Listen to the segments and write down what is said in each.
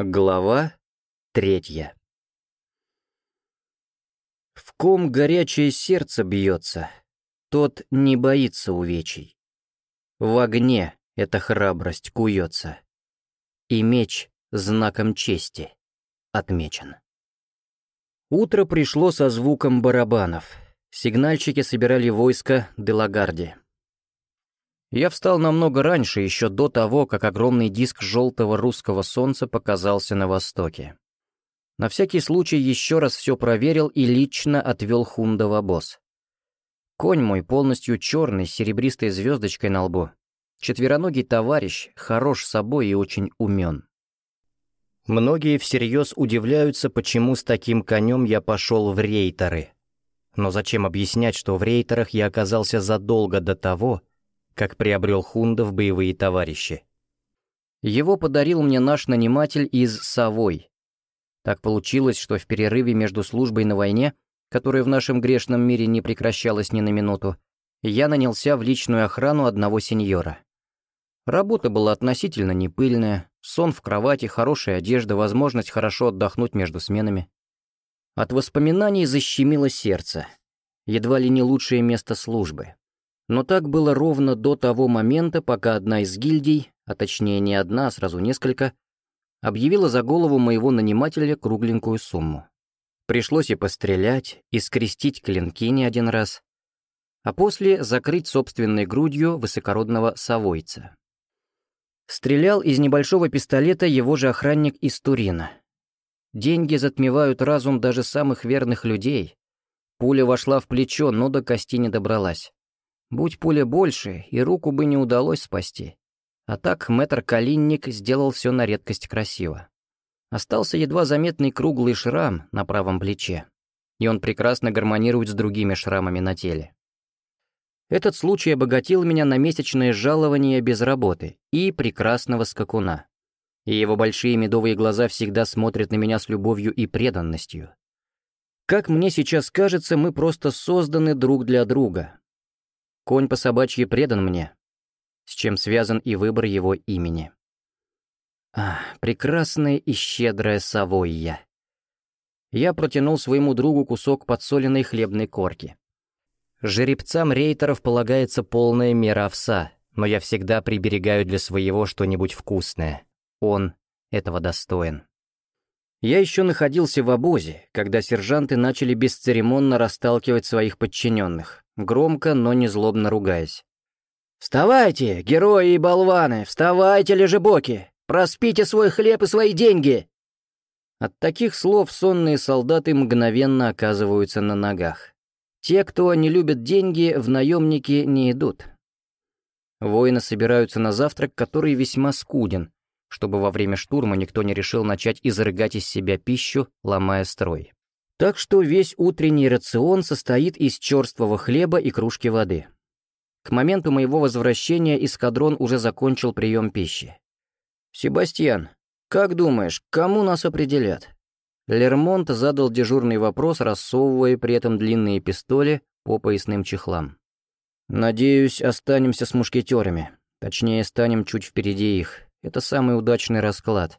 Глава третья В ком горячее сердце бьется, тот не боится увечий. В огне эта храбрость куется, и меч знаком чести отмечен. Утро пришло со звуком барабанов. Сигнальщики собирали войско Делагарди. Я встал намного раньше, еще до того, как огромный диск желтого русского солнца показался на востоке. На всякий случай еще раз все проверил и лично отвел Хунда в обоз. Конь мой полностью черный, с серебристой звездочкой на лбу. Четвероногий товарищ, хорош собой и очень умен. Многие всерьез удивляются, почему с таким конем я пошел в рейтеры. Но зачем объяснять, что в рейтерах я оказался задолго до того, как приобрел Хунда в боевые товарищи. Его подарил мне наш наниматель из Совой. Так получилось, что в перерыве между службой на войне, которая в нашем грешном мире не прекращалась ни на минуту, я нанялся в личную охрану одного сеньора. Работа была относительно непыльная, сон в кровати, хорошая одежда, возможность хорошо отдохнуть между сменами. От воспоминаний защемило сердце. Едва ли не лучшее место службы. Но так было ровно до того момента, пока одна из гильдий, а точнее не одна, а сразу несколько, объявила за голову моего нанимателя кругленькую сумму. Пришлось и пострелять, и скрестить клинки не один раз, а после закрыть собственной грудью высокородного совойца. Стрелял из небольшого пистолета его же охранник из Турина. Деньги затмевают разум даже самых верных людей. Пуля вошла в плечо, но до кости не добралась. Будь пуля больше, и руку бы не удалось спасти. А так мэтр Калинник сделал все на редкость красиво. Остался едва заметный круглый шрам на правом плече, и он прекрасно гармонирует с другими шрамами на теле. Этот случай обогатил меня на месячное жалование без работы и прекрасного скакуна. И его большие медовые глаза всегда смотрят на меня с любовью и преданностью. Как мне сейчас кажется, мы просто созданы друг для друга, Конь по собачьи предан мне, с чем связан и выбор его имени. А, прекрасная и щедрая Савойя. Я протянул своему другу кусок подсоленной хлебной корки. Жеребцам рейтеров полагается полная мера овса, но я всегда приберегаю для своего что-нибудь вкусное. Он этого достоин. Я еще находился в обозе, когда сержанты начали бесцеремонно расталкивать своих подчиненных громко, но не злобно ругаясь. «Вставайте, герои и болваны! Вставайте, лежебоки! Проспите свой хлеб и свои деньги!» От таких слов сонные солдаты мгновенно оказываются на ногах. Те, кто не любит деньги, в наемники не идут. Воины собираются на завтрак, который весьма скуден, чтобы во время штурма никто не решил начать изрыгать из себя пищу, ломая строй. Так что весь утренний рацион состоит из черствого хлеба и кружки воды. К моменту моего возвращения эскадрон уже закончил прием пищи. «Себастьян, как думаешь, кому нас определят?» Лермонт задал дежурный вопрос, рассовывая при этом длинные пистоли по поясным чехлам. «Надеюсь, останемся с мушкетерами. Точнее, станем чуть впереди их. Это самый удачный расклад.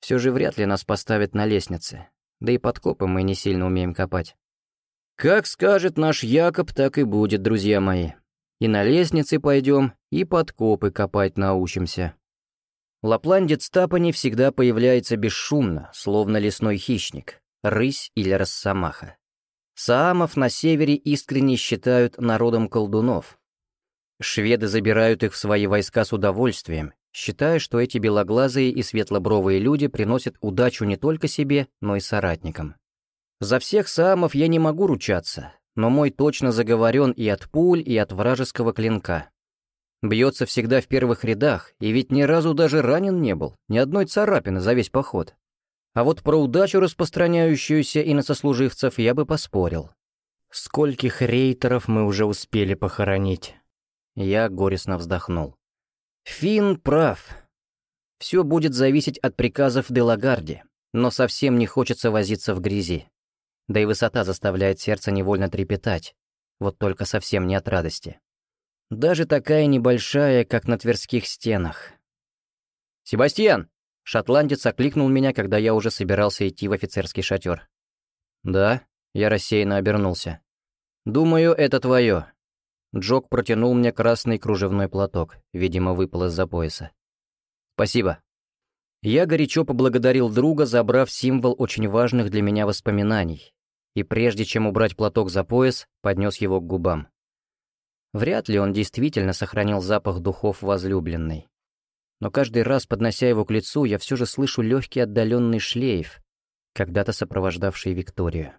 Все же вряд ли нас поставят на лестнице. Да и подкопы мы не сильно умеем копать. Как скажет наш Якоб, так и будет, друзья мои. И на лестнице пойдем, и подкопы копать научимся. Лапландец Тапани всегда появляется бесшумно, словно лесной хищник, рысь или росомаха. Саамов на севере искренне считают народом колдунов. Шведы забирают их в свои войска с удовольствием считая, что эти белоглазые и светлобровые люди приносят удачу не только себе, но и соратникам. За всех саамов я не могу ручаться, но мой точно заговорен и от пуль, и от вражеского клинка. Бьется всегда в первых рядах, и ведь ни разу даже ранен не был, ни одной царапины за весь поход. А вот про удачу, распространяющуюся и на сослуживцев, я бы поспорил. Скольких рейтеров мы уже успели похоронить? Я горестно вздохнул. Финн прав. Все будет зависеть от приказов Делагарди, но совсем не хочется возиться в грязи. Да и высота заставляет сердце невольно трепетать, вот только совсем не от радости. Даже такая небольшая, как на Тверских стенах. «Себастьян, Шотландец окликнул меня, когда я уже собирался идти в офицерский шатер. «Да?» — я рассеянно обернулся. «Думаю, это твое». Джок протянул мне красный кружевной платок, видимо, выпал из-за пояса. «Спасибо». Я горячо поблагодарил друга, забрав символ очень важных для меня воспоминаний, и прежде чем убрать платок за пояс, поднес его к губам. Вряд ли он действительно сохранил запах духов возлюбленной. Но каждый раз, поднося его к лицу, я все же слышу легкий отдаленный шлейф, когда-то сопровождавший Викторию.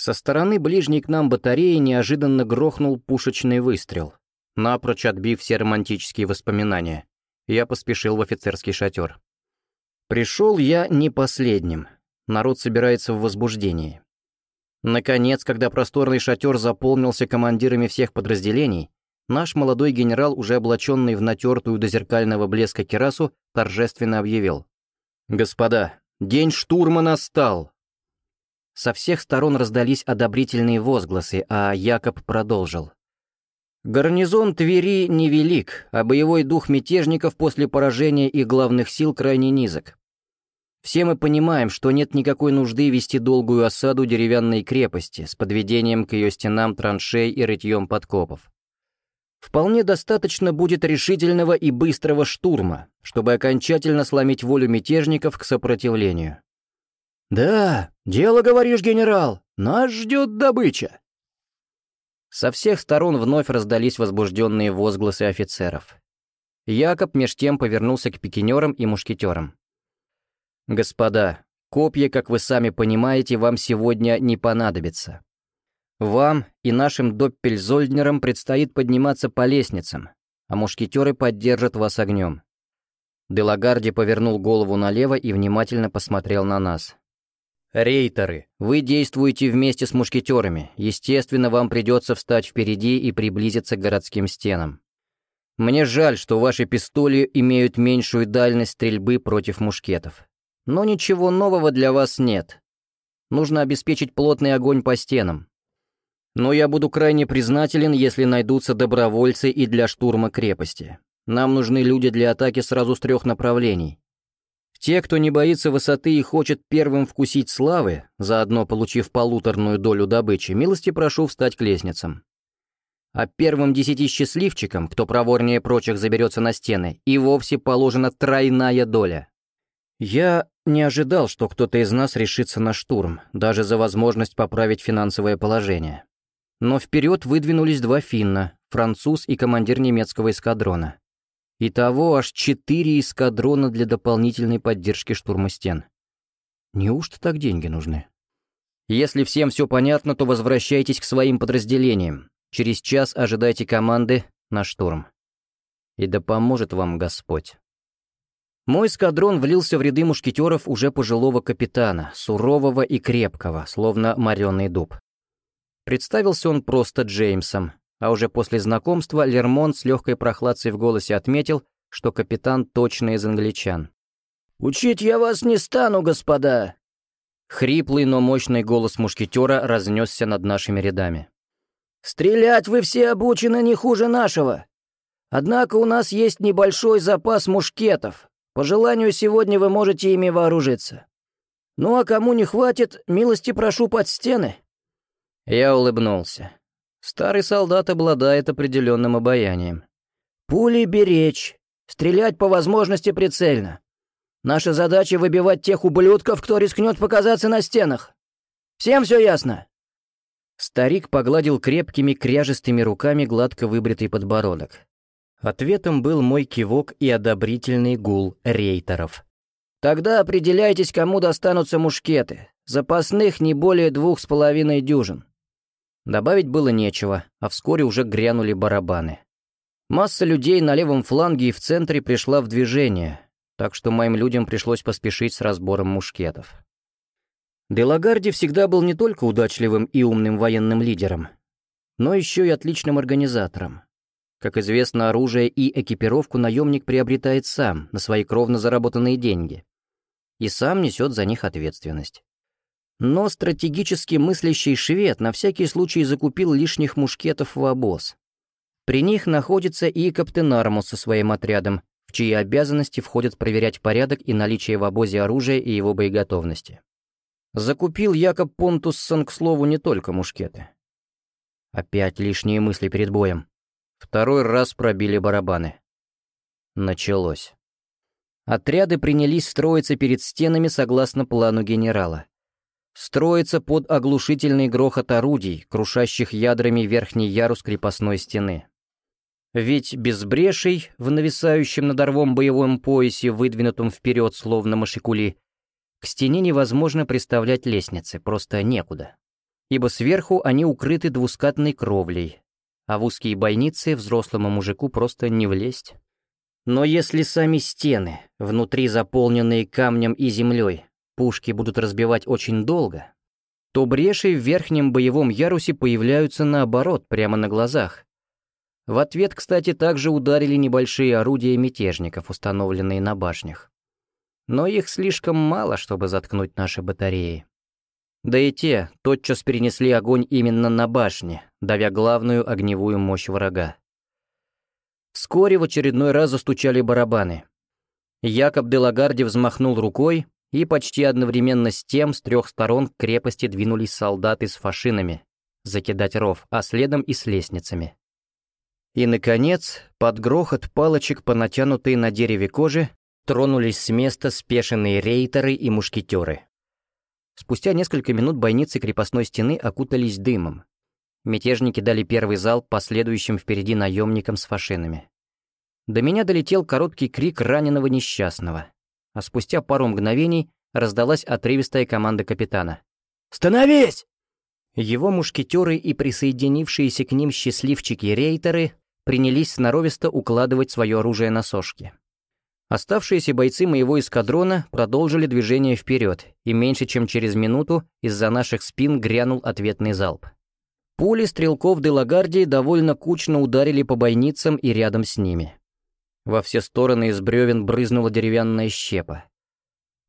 Со стороны ближней к нам батареи неожиданно грохнул пушечный выстрел, напрочь отбив все романтические воспоминания. Я поспешил в офицерский шатер. Пришел я не последним. Народ собирается в возбуждении. Наконец, когда просторный шатер заполнился командирами всех подразделений, наш молодой генерал, уже облаченный в натертую до зеркального блеска керасу, торжественно объявил. «Господа, день штурма настал!» Со всех сторон раздались одобрительные возгласы, а Якоб продолжил. Гарнизон Твери невелик, а боевой дух мятежников после поражения их главных сил крайне низок. Все мы понимаем, что нет никакой нужды вести долгую осаду деревянной крепости с подведением к ее стенам траншей и рытьем подкопов. Вполне достаточно будет решительного и быстрого штурма, чтобы окончательно сломить волю мятежников к сопротивлению. «Да, дело говоришь, генерал, нас ждет добыча!» Со всех сторон вновь раздались возбужденные возгласы офицеров. Якоб меж тем повернулся к пикинерам и мушкетерам. «Господа, копья, как вы сами понимаете, вам сегодня не понадобится. Вам и нашим доппельзольднерам предстоит подниматься по лестницам, а мушкетеры поддержат вас огнем». Делагарди повернул голову налево и внимательно посмотрел на нас. «Рейтеры, вы действуете вместе с мушкетерами, естественно, вам придется встать впереди и приблизиться к городским стенам. Мне жаль, что ваши пистоли имеют меньшую дальность стрельбы против мушкетов. Но ничего нового для вас нет. Нужно обеспечить плотный огонь по стенам. Но я буду крайне признателен, если найдутся добровольцы и для штурма крепости. Нам нужны люди для атаки сразу с трех направлений. Те, кто не боится высоты и хочет первым вкусить славы, заодно получив полуторную долю добычи, милости прошу встать к лестницам. А первым десяти счастливчикам, кто проворнее прочих заберется на стены, и вовсе положена тройная доля. Я не ожидал, что кто-то из нас решится на штурм, даже за возможность поправить финансовое положение. Но вперед выдвинулись два финна, француз и командир немецкого эскадрона. Итого аж четыре эскадрона для дополнительной поддержки штурма стен. Неужто так деньги нужны? Если всем все понятно, то возвращайтесь к своим подразделениям. Через час ожидайте команды на штурм. И да поможет вам Господь. Мой эскадрон влился в ряды мушкетеров уже пожилого капитана, сурового и крепкого, словно мореный дуб. Представился он просто Джеймсом, а уже после знакомства Лермонт с легкой прохладцей в голосе отметил, что капитан точно из англичан. «Учить я вас не стану, господа!» Хриплый, но мощный голос мушкетера разнесся над нашими рядами. «Стрелять вы все обучены не хуже нашего. Однако у нас есть небольшой запас мушкетов, по желанию, сегодня вы можете ими вооружиться. Ну а кому не хватит, милости прошу под стены». Я улыбнулся. Старый солдат обладает определенным обаянием. «Пули беречь, стрелять по возможности прицельно. Наша задача — выбивать тех ублюдков, кто рискнет показаться на стенах. Всем все ясно?» Старик погладил крепкими кряжестыми руками гладко выбритый подбородок. Ответом был мой кивок и одобрительный гул рейтеров. «Тогда определяйтесь, кому достанутся мушкеты. Запасных не более двух с половиной дюжин». Добавить было нечего, а вскоре уже грянули барабаны. Масса людей на левом фланге и в центре пришла в движение, так что моим людям пришлось поспешить с разбором мушкетов. Делагарди всегда был не только удачливым и умным военным лидером, но еще и отличным организатором. Как известно, оружие и экипировку наемник приобретает сам, на свои кровно заработанные деньги. И сам несет за них ответственность. Но стратегически мыслящий швед на всякий случай закупил лишних мушкетов в обоз. При них находится и каптен Армус со своим отрядом, в чьи обязанности входит проверять порядок и наличие в обозе оружия и его боеготовности. Закупил Якоб Понтуссон, к слову, не только мушкеты. Опять лишние мысли перед боем. Второй раз пробили барабаны. Началось. Отряды принялись строиться перед стенами согласно плану генерала. Строиться под оглушительный грохот орудий, крушащих ядрами верхний ярус крепостной стены. Ведь без брешей в нависающем над орвом боевом поясе, выдвинутом вперед словно машикули, к стене невозможно приставлять лестницы, просто некуда. Ибо сверху они укрыты двускатной кровлей, а в узкие бойницы взрослому мужику просто не влезть. Но если сами стены, внутри заполненные камнем и землей, пушки будут разбивать очень долго, то бреши в верхнем боевом ярусе появляются наоборот, прямо на глазах, в ответ, кстати, также ударили небольшие орудия мятежников, установленные на башнях. Но их слишком мало, чтобы заткнуть наши батареи. Да и те тотчас перенесли огонь именно на башне, давя главную огневую мощь врага. Вскоре в очередной раз застучали барабаны. Якоб де Лагарди взмахнул рукой, и почти одновременно с тем с трех сторон к крепости двинулись солдаты с фашинами, закидать ров, а следом и с лестницами. И, наконец, под грохот палочек по натянутой на дереве коже тронулись с места спешенные рейтеры и мушкетеры. Спустя несколько минут бойницы крепостной стены окутались дымом. Мятежники дали первый залп последующим впереди наемникам с фашинами. До меня долетел короткий крик раненого несчастного, а спустя пару мгновений раздалась отрывистая команда капитана. «Становись!» Его мушкетеры и присоединившиеся к ним счастливчики-рейтеры принялись сноровисто укладывать свое оружие на сошки. Оставшиеся бойцы моего эскадрона продолжили движение вперед, и меньше чем через минуту из-за наших спин грянул ответный залп. Пули стрелков де Лагардии довольно кучно ударили по бойницам и рядом с ними. Во все стороны из бревен брызнула деревянная щепа.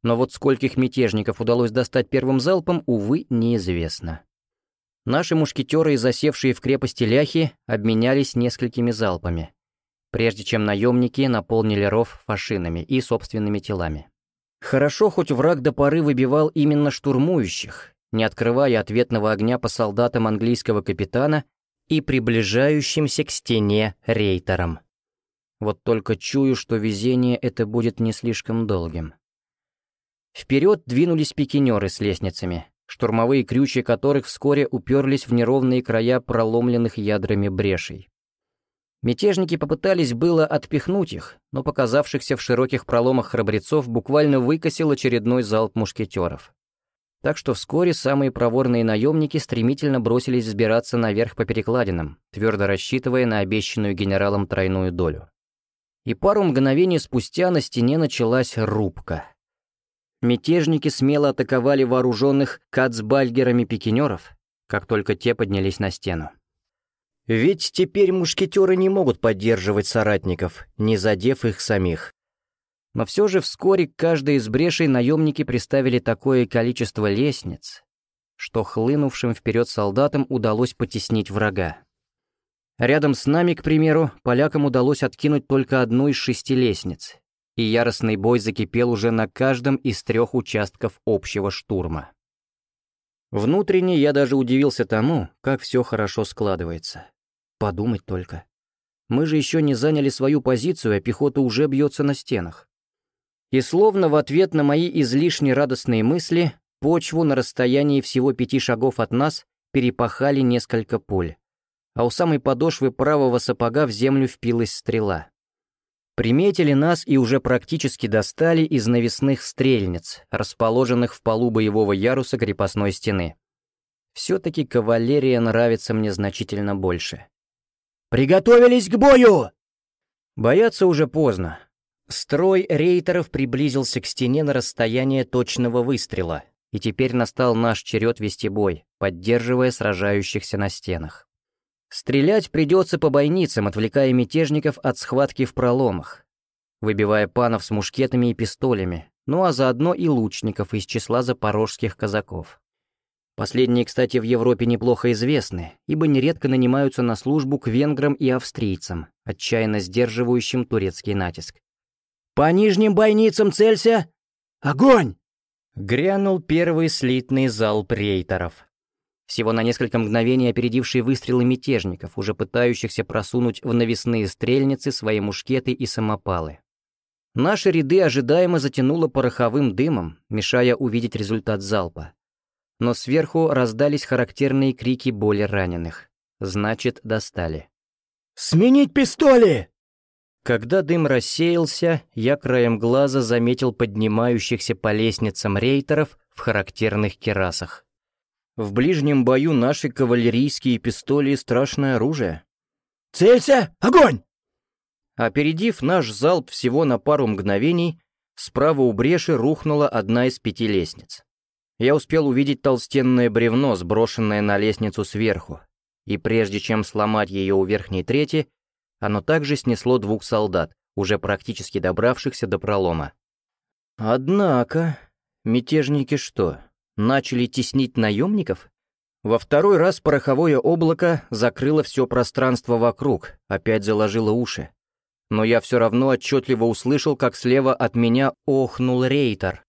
Но вот скольких мятежников удалось достать первым залпом, увы, неизвестно. Наши мушкетеры, засевшие в крепости ляхи, обменялись несколькими залпами, прежде чем наемники наполнили ров фашинами и собственными телами. Хорошо, хоть враг до поры выбивал именно штурмующих, не открывая ответного огня по солдатам английского капитана и приближающимся к стене рейтерам. Вот только чую, что везение это будет не слишком долгим. Вперед двинулись пикинеры с лестницами, штурмовые крючья которых вскоре уперлись в неровные края проломленных ядрами брешей. Мятежники попытались было отпихнуть их, но показавшихся в широких проломах храбрецов буквально выкосил очередной залп мушкетеров. Так что вскоре самые проворные наемники стремительно бросились взбираться наверх по перекладинам, твердо рассчитывая на обещанную генералом тройную долю. И пару мгновений спустя на стене началась рубка. Мятежники смело атаковали вооруженных кацбальгерами пикинеров, как только те поднялись на стену. Ведь теперь мушкетеры не могут поддерживать соратников, не задев их самих. Но все же вскоре к каждой из брешей наемники приставили такое количество лестниц, что хлынувшим вперед солдатам удалось потеснить врага. Рядом с нами, к примеру, полякам удалось откинуть только одну из шести лестниц, и яростный бой закипел уже на каждом из трех участков общего штурма. Внутренне я даже удивился тому, как все хорошо складывается. Подумать только. Мы же еще не заняли свою позицию, а пехота уже бьется на стенах. И словно в ответ на мои излишне радостные мысли, почву на расстоянии всего пяти шагов от нас перепахали несколько пуль, а у самой подошвы правого сапога в землю впилась стрела. Приметили нас и уже практически достали из навесных стрельниц, расположенных в полу боевого яруса крепостной стены. Все-таки кавалерия нравится мне значительно больше. «Приготовились к бою!» Бояться уже поздно. Строй рейтеров приблизился к стене на расстояние точного выстрела, и теперь настал наш черед вести бой, поддерживая сражающихся на стенах. Стрелять придется по бойницам, отвлекая мятежников от схватки в проломах, выбивая панов с мушкетами и пистолями, ну а заодно и лучников из числа запорожских казаков. Последние, кстати, в Европе неплохо известны, ибо нередко нанимаются на службу к венграм и австрийцам, отчаянно сдерживающим турецкий натиск. По нижним бойницам целься! Огонь!» Грянул первый слитный залп рейтеров. Всего на несколько мгновений опередивший выстрелы мятежников, уже пытающихся просунуть в навесные стрельницы свои мушкеты и самопалы. Наши ряды ожидаемо затянуло пороховым дымом, мешая увидеть результат залпа. Но сверху раздались характерные крики боли раненых. Значит, достали. «Сменить пистоли!» Когда дым рассеялся, я краем глаза заметил поднимающихся по лестницам рейтеров в характерных керасах. В ближнем бою наши кавалерийские пистоли — страшное оружие. «Целься! Огонь!» Опередив наш залп всего на пару мгновений, справа у бреши рухнула одна из пяти лестниц. Я успел увидеть толстенное бревно, сброшенное на лестницу сверху, и прежде чем сломать ее у верхней трети, оно также снесло двух солдат, уже практически добравшихся до пролома. Однако, мятежники что, начали теснить наемников? Во второй раз пороховое облако закрыло все пространство вокруг, опять заложило уши. Но я все равно отчетливо услышал, как слева от меня охнул рейтер.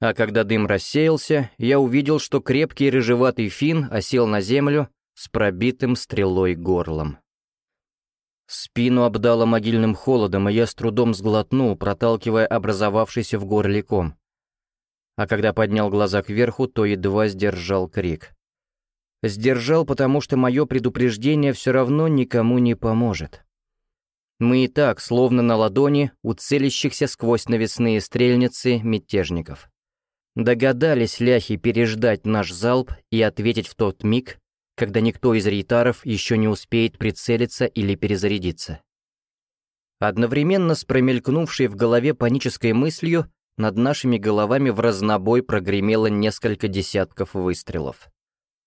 А когда дым рассеялся, я увидел, что крепкий рыжеватый фин осел на землю с пробитым стрелой горлом. Спину обдало могильным холодом, и я с трудом сглотнул, проталкивая образовавшийся в горле ком. А когда поднял глаза кверху, то едва сдержал крик. Сдержал, потому что мое предупреждение все равно никому не поможет. Мы и так, словно на ладони, у сквозь навесные стрельницы мятежников. Догадались ляхи переждать наш залп и ответить в тот миг, когда никто из рейтаров еще не успеет прицелиться или перезарядиться. Одновременно с промелькнувшей в голове панической мыслью над нашими головами в разнобой прогремело несколько десятков выстрелов.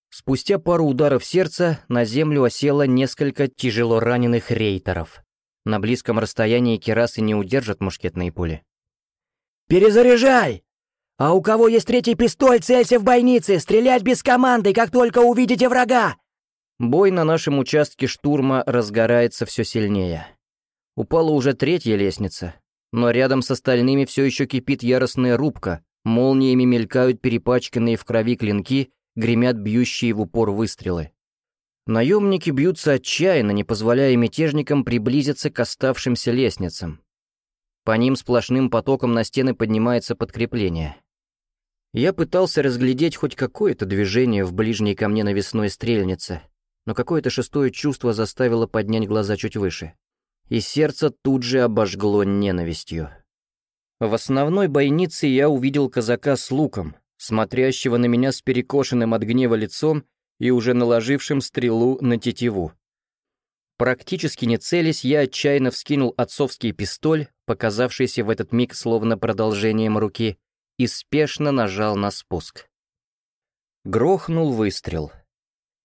Спустя пару ударов сердца на землю осело несколько тяжело раненых рейтеров. На близком расстоянии керасы не удержат мушкетные пули. «Перезаряжай! А у кого есть третий пистоль, целься в бойнице! Стрелять без команды, как только увидите врага!» Бой на нашем участке штурма разгорается все сильнее. Упала уже третья лестница, но рядом с остальными все еще кипит яростная рубка, молниями мелькают перепачканные в крови клинки, гремят бьющие в упор выстрелы. Наемники бьются отчаянно, не позволяя мятежникам приблизиться к оставшимся лестницам. По ним сплошным потоком на стены поднимается подкрепление. Я пытался разглядеть хоть какое-то движение в ближней ко мне навесной стрельнице, но какое-то шестое чувство заставило поднять глаза чуть выше и сердце тут же обожгло ненавистью. В основной бойнице я увидел казака с луком, смотрящего на меня с перекошенным от гнева лицом и уже наложившим стрелу на тетиву. Практически не целясь, я отчаянно вскинул отцовский пистоль, показавшийся в этот миг словно продолжением руки, и спешно нажал на спуск. Грохнул выстрел.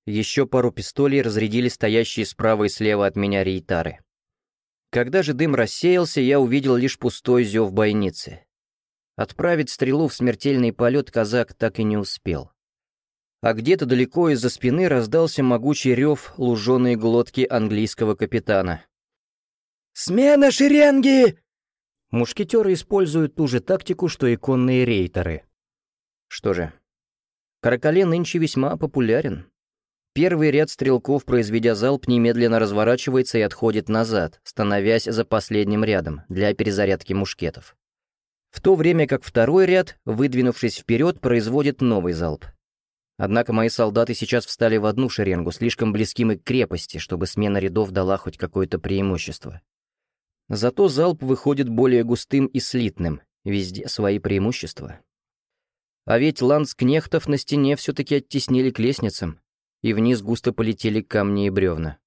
Еще пару пистолей разрядили стоящие справа и слева от меня рейтары. Когда же дым рассеялся, я увидел лишь пустой зев бойницы. Отправить стрелу в смертельный полет казак так и не успел. А где-то далеко из-за спины раздался могучий рев луженой глотки английского капитана. «Смена шеренги!» Мушкетеры используют ту же тактику, что и конные рейтеры. Что же, Каракале нынче весьма популярен. Первый ряд стрелков, произведя залп, немедленно разворачивается и отходит назад, становясь за последним рядом для перезарядки мушкетов. В то время как второй ряд, выдвинувшись вперед, производит новый залп. Однако мои солдаты сейчас встали в одну шеренгу, слишком близким к крепости, чтобы смена рядов дала хоть какое-то преимущество. Зато залп выходит более густым и слитным, везде свои преимущества. А ведь ланскнехтов на стене все-таки оттеснили к лестницам, и вниз густо полетели камни и бревна.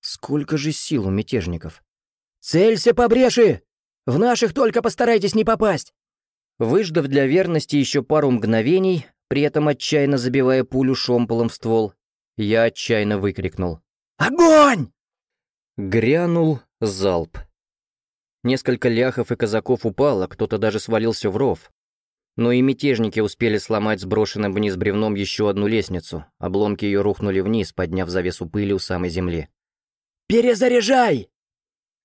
Сколько же сил у мятежников! «Целься по бреши! В наших только постарайтесь не попасть!» Выждав для верности еще пару мгновений, при этом отчаянно забивая пулю шомполом в ствол, я отчаянно выкрикнул. «Огонь!» Грянул залп. Несколько ляхов и казаков упало, кто-то даже свалился в ров, но и мятежники успели сломать сброшенным вниз бревном еще одну лестницу. Обломки ее рухнули вниз, подняв завесу пыли у самой земли. «Перезаряжай!»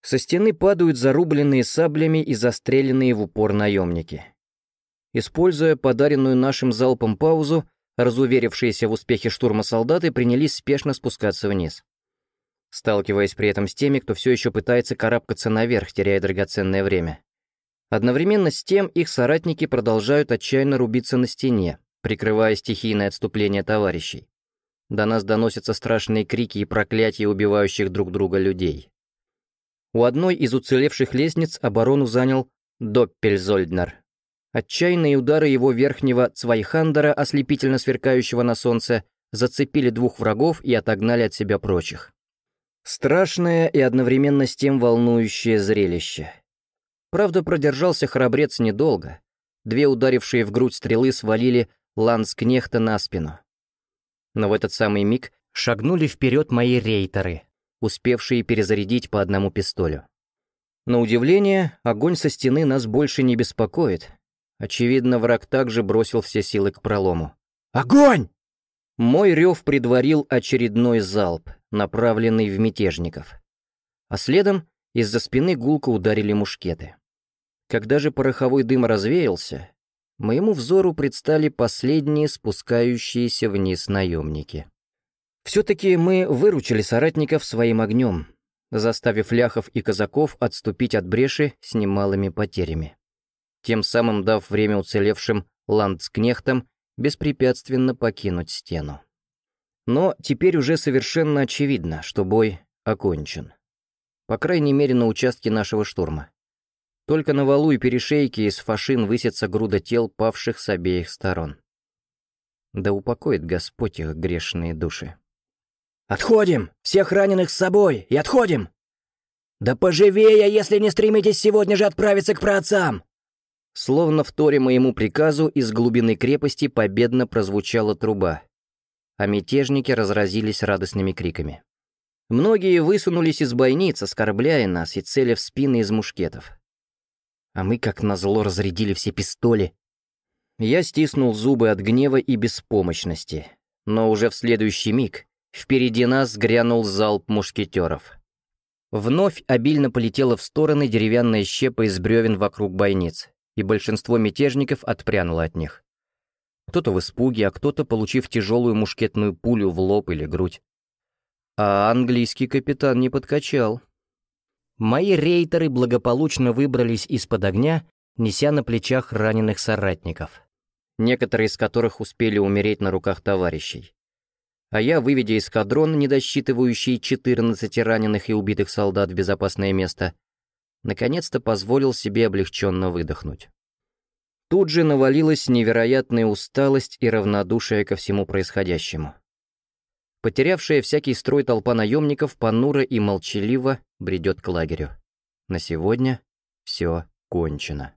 Со стены падают зарубленные саблями и застреленные в упор наемники. Используя подаренную нашим залпом паузу, разуверившиеся в успехе штурма солдаты принялись спешно спускаться вниз. Сталкиваясь при этом с теми, кто все еще пытается карабкаться наверх, теряя драгоценное время. Одновременно с тем их соратники продолжают отчаянно рубиться на стене, прикрывая стихийное отступление товарищей. До нас доносятся страшные крики и проклятия убивающих друг друга людей. У одной из уцелевших лестниц оборону занял Доппельзольднер. Отчаянные удары его верного Цвайхандера, ослепительно сверкающего на солнце, зацепили двух врагов и отогнали от себя прочих. Страшное и одновременно с тем волнующее зрелище. Правда, продержался храбрец недолго. Две ударившие в грудь стрелы свалили ланскнехта на спину. Но в этот самый миг шагнули вперед мои рейтеры, успевшие перезарядить по одному пистолю. На удивление, огонь со стены нас больше не беспокоит. Очевидно, враг также бросил все силы к пролому. «Огонь!» Мой рев предварил очередной залп, направленный в мятежников. А следом из-за спины гулко ударили мушкеты. Когда же пороховой дым развеялся, моему взору предстали последние спускающиеся вниз наемники. Все-таки мы выручили соратников своим огнем, заставив ляхов и казаков отступить от бреши с немалыми потерями, тем самым дав время уцелевшим ландскнехтам беспрепятственно покинуть стену. Но теперь уже совершенно очевидно, что бой окончен. По крайней мере, на участке нашего штурма. Только на валу и перешейке из фашин высится груда тел, павших с обеих сторон. Да упокоит Господь их грешные души. «Отходим! Всех раненых с собой! И отходим!» «Да поживее, если не стремитесь сегодня же отправиться к праотцам!» Словно в торе моему приказу, из глубины крепости победно прозвучала труба, а мятежники разразились радостными криками. Многие высунулись из бойниц, оскорбляя нас и целя в спины из мушкетов. А мы, как назло, разрядили все пистоли. Я стиснул зубы от гнева и беспомощности, но уже в следующий миг Впереди нас грянул залп мушкетеров. Вновь обильно полетела в стороны деревянная щепа из бревен вокруг бойниц, и большинство мятежников отпрянуло от них. Кто-то в испуге, а кто-то, получив тяжелую мушкетную пулю в лоб или грудь. А английский капитан не подкачал. Мои рейтеры благополучно выбрались из-под огня, неся на плечах раненых соратников, некоторые из которых успели умереть на руках товарищей а я, выведя эскадрон, не досчитывающий 14 раненых и убитых солдат в безопасное место, наконец-то позволил себе облегченно выдохнуть. Тут же навалилась невероятная усталость и равнодушие ко всему происходящему. Потерявшая всякий строй толпа наемников понуро и молчаливо бредет к лагерю. На сегодня все кончено.